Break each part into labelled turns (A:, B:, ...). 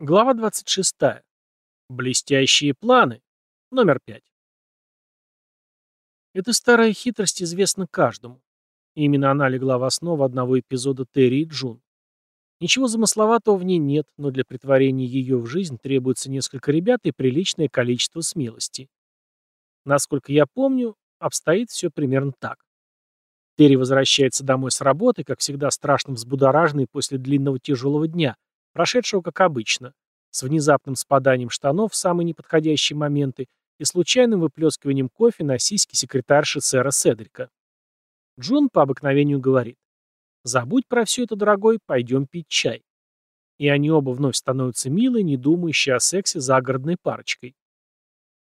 A: Глава 26. Блестящие планы. Номер 5. Эта старая хитрость известна каждому. именно она легла в основу одного эпизода Терри и Джун. Ничего замысловатого в ней нет, но для притворения ее в жизнь требуется несколько ребят и приличное количество смелости. Насколько я помню, обстоит все примерно так. Терри возвращается домой с работы, как всегда страшно взбудораженный после длинного тяжелого дня – прошедшего как обычно, с внезапным спаданием штанов в самые неподходящие моменты и случайным выплескиванием кофе на сиськи секретарши сэра Седрика. Джун по обыкновению говорит, «Забудь про все это, дорогой, пойдем пить чай». И они оба вновь становятся милые, не думающие о сексе загородной парочкой.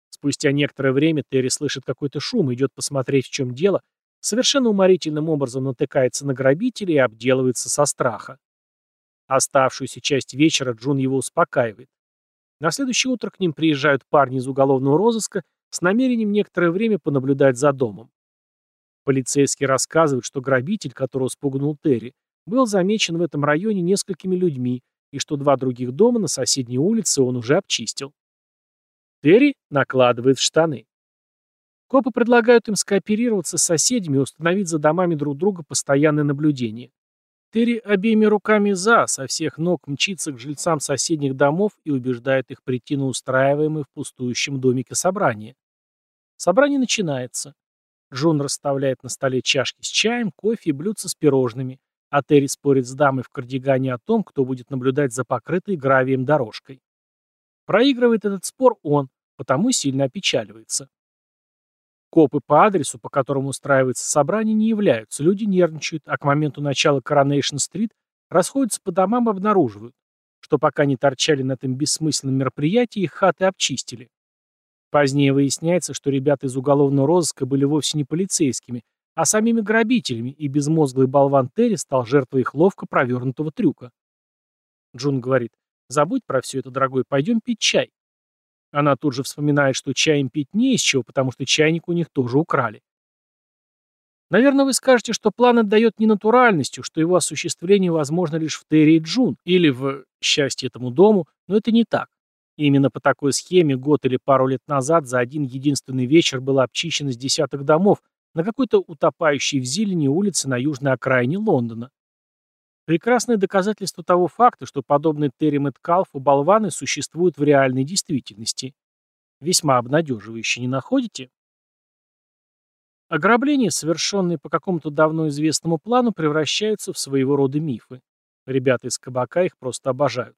A: Спустя некоторое время Терри слышит какой-то шум идет посмотреть, в чем дело, совершенно уморительным образом натыкается на грабителей и обделывается со страха. Оставшуюся часть вечера Джун его успокаивает. На следующее утро к ним приезжают парни из уголовного розыска с намерением некоторое время понаблюдать за домом. Полицейский рассказывает, что грабитель, которого спугнул Терри, был замечен в этом районе несколькими людьми, и что два других дома на соседней улице он уже обчистил. Терри накладывает штаны. Копы предлагают им скооперироваться с соседями и установить за домами друг друга постоянное наблюдение. Терри обеими руками за, со всех ног мчится к жильцам соседних домов и убеждает их прийти на устраиваемое в пустующем домике собрание. Собрание начинается. Джон расставляет на столе чашки с чаем, кофе и блюдца с пирожными, а Терри спорит с дамой в кардигане о том, кто будет наблюдать за покрытой гравием дорожкой. Проигрывает этот спор он, потому сильно опечаливается. Копы по адресу, по которому устраивается собрание, не являются, люди нервничают, а к моменту начала Коронейшн-стрит расходятся по домам и обнаруживают, что пока не торчали на этом бессмысленном мероприятии, их хаты обчистили. Позднее выясняется, что ребята из уголовного розыска были вовсе не полицейскими, а самими грабителями, и безмозглый болван Терри стал жертвой их ловко провернутого трюка. Джун говорит, забудь про все это, дорогой, пойдем пить чай. Она тут же вспоминает, что чаем пить не из чего, потому что чайник у них тоже украли. Наверное, вы скажете, что план отдает ненатуральностью, что его осуществление возможно лишь в Терри и Джун или в счастье этому дому, но это не так. именно по такой схеме год или пару лет назад за один единственный вечер было обчищено с десяток домов на какой-то утопающей в зелени улице на южной окраине Лондона. Прекрасное доказательство того факта, что подобные Терри Мэткалфу болваны существуют в реальной действительности. Весьма обнадеживающе, не находите? Ограбления, совершенные по какому-то давно известному плану, превращаются в своего рода мифы. Ребята из кабака их просто обожают.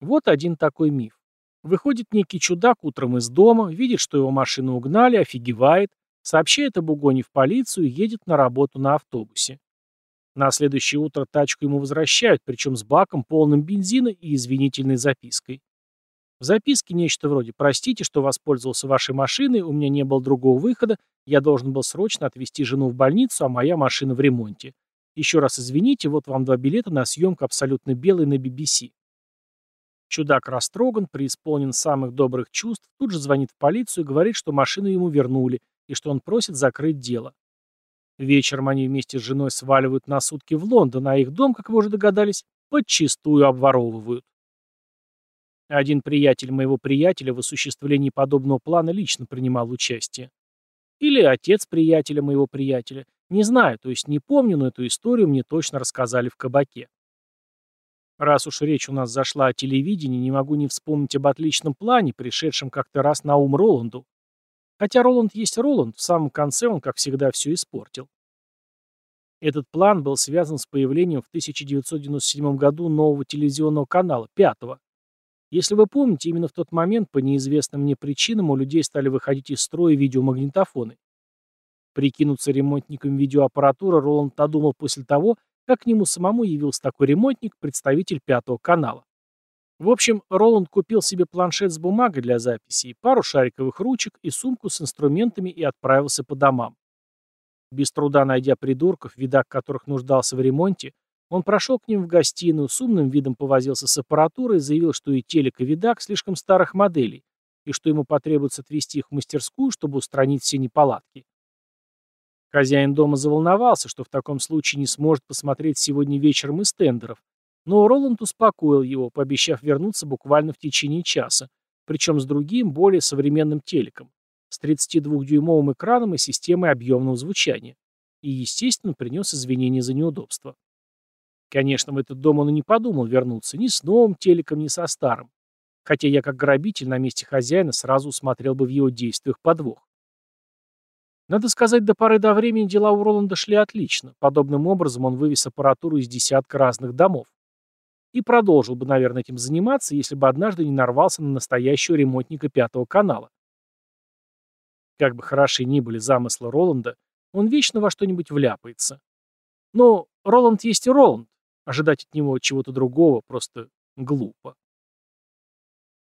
A: Вот один такой миф. Выходит некий чудак утром из дома, видит, что его машину угнали, офигевает, сообщает об угоне в полицию и едет на работу на автобусе. На следующее утро тачку ему возвращают, причем с баком, полным бензина и извинительной запиской. В записке нечто вроде «Простите, что воспользовался вашей машиной, у меня не было другого выхода, я должен был срочно отвезти жену в больницу, а моя машина в ремонте. Еще раз извините, вот вам два билета на съемку абсолютно белой на BBC». Чудак растроган, преисполнен самых добрых чувств, тут же звонит в полицию и говорит, что машину ему вернули, и что он просит закрыть дело. Вечером они вместе с женой сваливают на сутки в Лондон, а их дом, как вы уже догадались, подчистую обворовывают. Один приятель моего приятеля в осуществлении подобного плана лично принимал участие. Или отец приятеля моего приятеля. Не знаю, то есть не помню, но эту историю мне точно рассказали в кабаке. Раз уж речь у нас зашла о телевидении, не могу не вспомнить об отличном плане, пришедшем как-то раз на ум Роланду. Хотя Роланд есть Роланд, в самом конце он, как всегда, все испортил. Этот план был связан с появлением в 1997 году нового телевизионного канала, пятого. Если вы помните, именно в тот момент по неизвестным мне причинам у людей стали выходить из строя видеомагнитофоны. Прикинуться ремонтником видеоаппаратуры Роланд додумал после того, как к нему самому явился такой ремонтник, представитель пятого канала. В общем, Роланд купил себе планшет с бумагой для записей, пару шариковых ручек и сумку с инструментами и отправился по домам. Без труда найдя придурков, видак которых нуждался в ремонте, он прошел к ним в гостиную, с умным видом повозился с аппаратурой заявил, что и телек, и видак слишком старых моделей, и что ему потребуется отвезти их в мастерскую, чтобы устранить все неполадки. Хозяин дома заволновался, что в таком случае не сможет посмотреть сегодня вечером из тендеров, Но Роланд успокоил его, пообещав вернуться буквально в течение часа, причем с другим, более современным телеком, с 32-дюймовым экраном и системой объемного звучания. И, естественно, принес извинения за неудобство. Конечно, в этот дом он и не подумал вернуться ни с новым телеком, ни со старым. Хотя я, как грабитель, на месте хозяина сразу усмотрел бы в его действиях подвох. Надо сказать, до поры до времени дела у Роланда шли отлично. Подобным образом он вывез аппаратуру из десятка разных домов. И продолжил бы, наверное, этим заниматься, если бы однажды не нарвался на настоящего ремонтника пятого канала. Как бы хороши ни были замыслы Роланда, он вечно во что-нибудь вляпается. Но Роланд есть и Роланд. Ожидать от него чего-то другого просто глупо.